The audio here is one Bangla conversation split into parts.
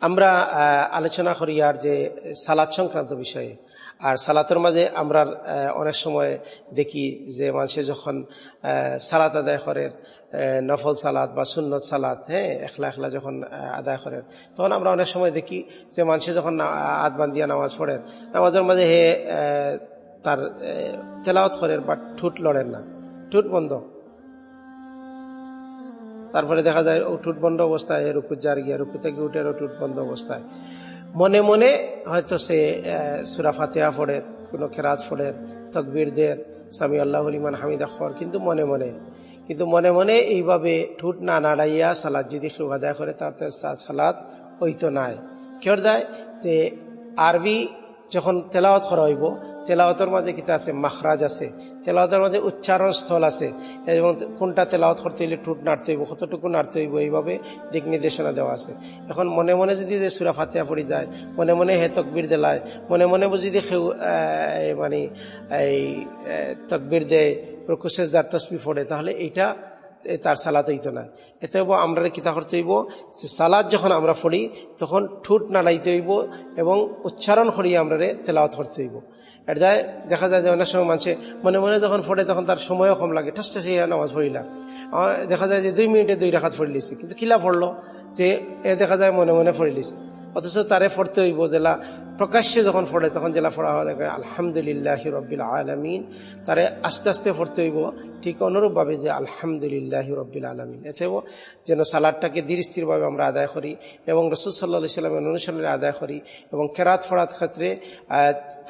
আমরা আলোচনা করি আর যে সালাদ সংক্রান্ত বিষয়ে। আর সালাতের মাঝে আমরা অনেক সময় দেখি যে মানুষে যখন সালাত আদায় করে নফল সালাদ বা সুন্নত সালাদ হ্যাঁ একলা একলা যখন আদায় করেন তখন আমরা অনেক সময় দেখি যে মানুষে যখন হাত বান্ধিয়া নামাজ পড়েন নামাজের মাঝে হে তার তেলাওয়াত করেন বা ঠুট লড়েন না। ঠুট বন্ধ। তারপরে দেখা যায় টুট বন্ধ অবস্থায় উপর যার গিয়ে রুকু থেকে উঠে টুট বন্ধ অবস্থায়। মনে মনে হয়তো সে সুরা ফাতেহা পড়ে, কোনো খেরাত পড়ে, তকবির দের সামি আল্লাহ ইমান হামিদা খর কিন্তু মনে মনে, কিন্তু মনে মনে এইভাবে ঠুট না নাড়াইয়া সালাদ যদি কেউ আদায় করে, তার সালাদ হইতো নাই। কেউ দেয় যে আরবি যখন তেলাওয়াত করা হইব তেলাওয়াতের মাঝে কিতা আছে, মাখরাজ আছে, তেলাওয়াতের মাঝে উচ্চারণ স্থল আছে, এবং কোনটা তেলাওয়াত করতে হইলে টুট নাড়তে হইব, কতটুকু নাড়তে হইব, এইভাবে দিক নির্দেশনা দেওয়া আছে। এখন মনে মনে যদি যে সুরা ফাতিয়া পড়ি যায়, মনে মনে হে তকবির দেলায় মনে মনে যদি সেউ মানে এই তকবির দেয় প্রকুশেষ দার তসবি পড়ে, তাহলে এইটা তার সালাত হইতো না। এতে হইব আমরা কিতা করতে হইব সালাদ যখন আমরা পড়ি, তখন ঠুট নাড়াইতে হইব এবং উচ্চারণ করিয়ে আমরা তেলাওয়াত করতে হইব। এটা যায়, দেখা যায় যে অনেক সময় মানুষে মনে মনে যখন পড়ে, তখন তার সময়ও কম লাগে, ঠাস ঠাস নামাজ পড়িলাম দেখা যায় যে দুই মিনিটে দুই রাখাত পড়ে লিছে, কিন্তু কিলা পড়ল যে এ দেখা যায় মনে মনে পড়ে লিছে। অথচ তারে ফড়তে হইব জেলা প্রকাশ্যে যখন পড়ে, তখন জেলা পড়া হয় আলহামদুলিল্লাহ রব্বিল আলমিন, তারে আস্তে আস্তে ফড়তে হইব। ঠিক অনুরূপভাবে যে আলহামদুলিল্লাহ রব্বিল আলমিন। এতেও যেন সালাদটাকে ধীর স্থিরভাবে আমরা আদায় করি এবং রসুল সাল্লা সাল্লামের অনুসরণে আদায় করি এবং কেরাত ফোড়ার ক্ষেত্রে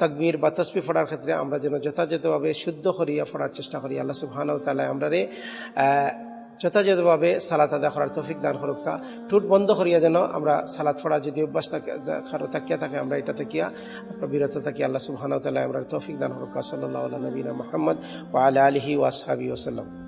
তকবির বা তসবি ফোড়ার ক্ষেত্রে আমরা যেন যথাযথভাবে শুদ্ধ করিয়া ফোড়ার চেষ্টা করি। আল্লাহ সুহান তালা আমরা রে যথাযথভাবে সালাত আদা করার তৌফিক দান হরক্কা ঠোঁট বন্ধ করিয়া যেন আমরা সালাত ফোড়া যদি অভ্যাস থাকে থাকিয়া থাকে, আমরা এটা থাকিয়া আমরা বিরত থাকি। আল্লাহ তাআলা আমরা তৌফিক দান হরক্কা সাল্লাহ নবীন মহম্মদ ওয়া আলা আলিহি ওয়া আসহাবিহি ওয়াসাল্লাম